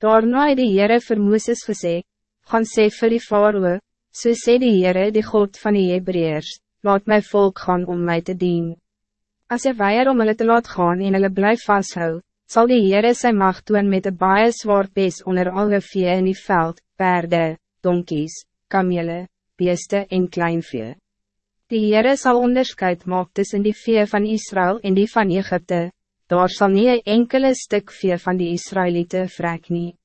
Daarna het die Heere vir Mooses gesê, gaan sê vir die Faroe, so sê die Heere die God van die Hebreërs, laat my volk gaan om mij te dien. Als je weier om hulle te laat gaan en hulle blijf vasthou, zal die Heere sy macht doen met een baie zwaar pes onder alle vee in die veld, perde, donkies, kamele, beeste en kleinvee. Die Heere zal onderscheid maak tussen die vee van Israël en die van Egypte, daar zal niet een enkele stuk vee van die Israëlieten vrek nie.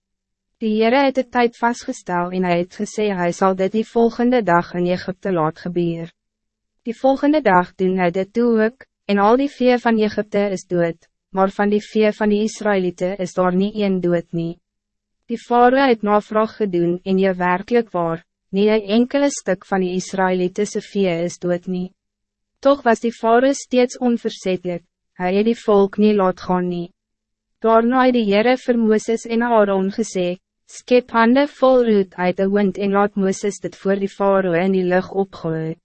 Die Heere het de tijd vastgesteld en hij het gesê hy sal dit die volgende dag in Egypte laat gebeur. Die volgende dag doen hy dit toe ook, en al die vee van Egypte is dood, maar van die vee van die Israëlieten is daar niet een dood nie. Die vader het navraag gedoen en je werkelijk waar, niet een enkele stuk van die Israëlitische vee is dood nie. Toch was die vader steeds onverzettelijk, hij het die volk niet laat gaan nie. Daarna het die Heere vir Mooses en Aaron gesê, skep hande vol roet uit de wind en laat Mooses dit voor die faroe in die lucht opgooi.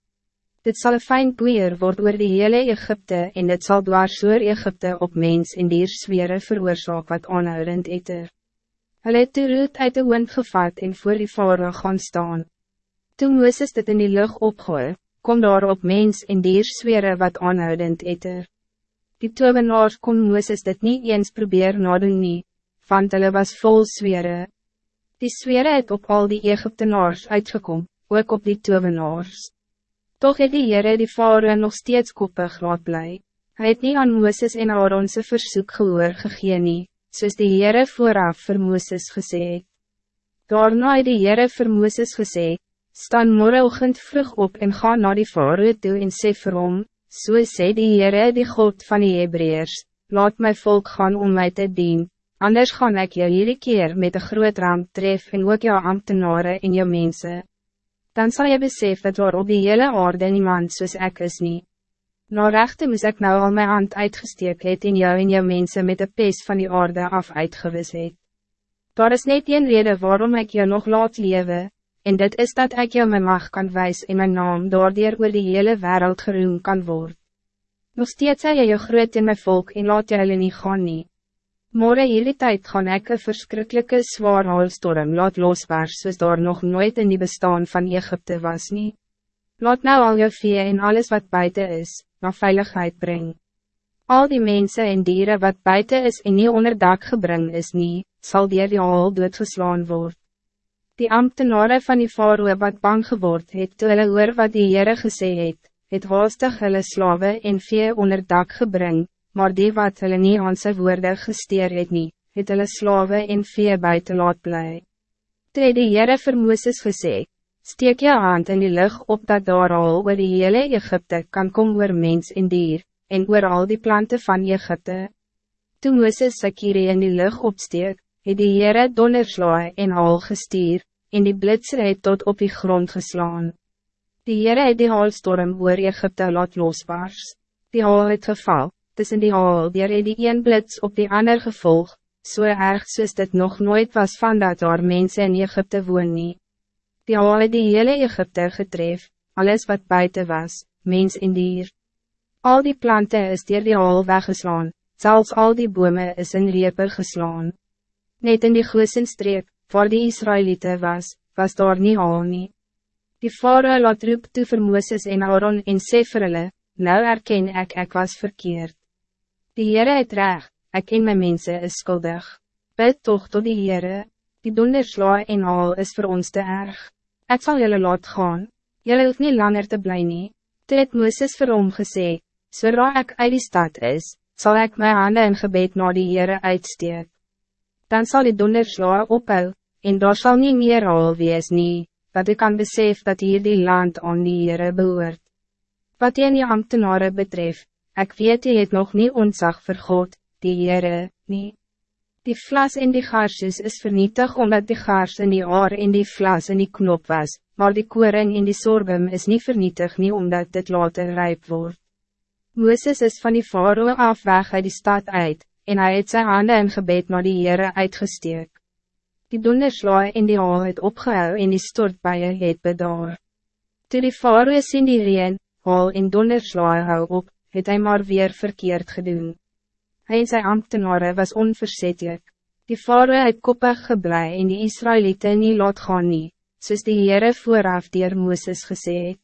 Dit zal een fijn poeier word oor die hele Egypte en dit zal dwars oor Egypte op mens en dier swere veroorzaak wat aanhoudend eter. Hulle het die roet uit de wind gevat en voor die faroe gaan staan. Toen Mooses dit in die lucht opgooi, kom daar op mens en dier swere wat aanhoudend eter. Die tovenaars kon Mooses dit niet eens probeer nadoen nie, want hulle was vol zwere. Die zwere het op al die Egyptenaars uitgekom, ook op die tovenaars. Toch het die Heere die vare nog steeds koppig laat bly. Hy het nie aan Mooses en Aaronse versoek gehoor gegee nie, soos die Heere vooraf vir Mooses gesê het. Daarna het die Heere vir Mooses gesê, staan morgenochtend vroeg op en ga naar die vare toe en sê vir hom, So sê die Heere die God van die Hebreërs, laat my volk gaan om mij te dien, anders gaan ik jou hierdie keer met een groot ramp tref en ook jou ambtenaren en jou mensen. Dan zal je besef dat waar op die hele aarde niemand soos ek is nie. Na rechte moes ek nou al my hand uitgesteek het en jou en jou mensen met de pes van die aarde af uitgewis het. Daar is net een rede waarom ik jou nog laat leven, en dit is dat ik jou mijn macht kan wijzen en mijn naam daardoor oor die hele wereld geroem kan worden. Nog steeds sê jy jou groot in my volk en laat jy hulle nie gaan nie. Morgen hierdie tijd gaan ek een verschrikkelijke zwaar haalstorm laat losbars soos daar nog nooit in die bestaan van Egypte was nie. Laat nou al jou vee en alles wat buiten is, na veiligheid breng. Al die mensen en dieren wat buiten is en nie onder dak gebring is nie, sal dier die haal doodgeslaan word. Die ambtenaren van die faroe wat bang geword het, toe hulle oor wat die Heere gesê het, het haastig hulle slawe en vee onder dak gebring, maar die wat hulle nie aan sy woorde gesteer het nie, het hulle slawe en vee buiten laat bly. Toe het die Heere vir Mooses gesê, steek jou hand in die lucht op dat daar al oor die hele Egypte kan kom oor mens en dier, en oor al die planten van Egypte. Toen Mooses sy kierie in die lucht opsteek, het die Heere donderslaai en al gestuur, en die blitser het tot op die grond geslaan. Die Heere het die haalstorm oor Egypte laat losbars. Die haal het geval, tussen die haal die het die een blits op die ander gevolg, so erg soos dit nog nooit was van dat daar mensen in Egypte woon nie. Die haal het die hele Egypte getref, alles wat buiten was, mens en dier. Al die planten is dier die haal weggeslaan, zelfs al die bomen is in reper geslaan. Net in die goosenstreep, waar die Israëlieten was, was daar nie al nie. Die vader laat roep toe vir Mooses en Aaron en sê vir hulle, nou erken ek ek was verkeerd. Die Heere het reg, ek en my mensen is skuldig. Bid toch tot die Heere, die dondersla en al is voor ons te erg. Ek zal jullie laat gaan, jullie hoef nie langer te bly nie. Toe het Mooses vir hom gesê, zodra ek uit die stad is, zal ik mijn handen in gebed naar die Heere uitsteek. Dan zal die dondersla ophou, en daar zal niet meer al wees nie, wat ik kan besef dat hier die land aan die Heere behoort. Wat jy die ambtenare betref, ik weet jy het nog niet ontzag vir God, die Heere, nie. Die vlas en die gaarsjes is vernietig omdat die gaars in die aar en die vlas in die knop was, maar die koring en die sorghum is niet vernietig nie omdat dit later rijp wordt. Mooses is van die faroe af weg uit die stad uit, en hij het sy hande in gebed naar die Heere uitgesteek. Die donderslaai en die haal het opgehou en die stortbuie het bedaar. Toe die faroe sien die reen, haal en donderslaai hou op, het hij maar weer verkeerd gedoen. Hij en sy ambtenare was onverzetelijk. Die Faroe het koppig geblei en die Israëlieten nie laat gaan nie, soos die Heere vooraf dier Mooses gesê het.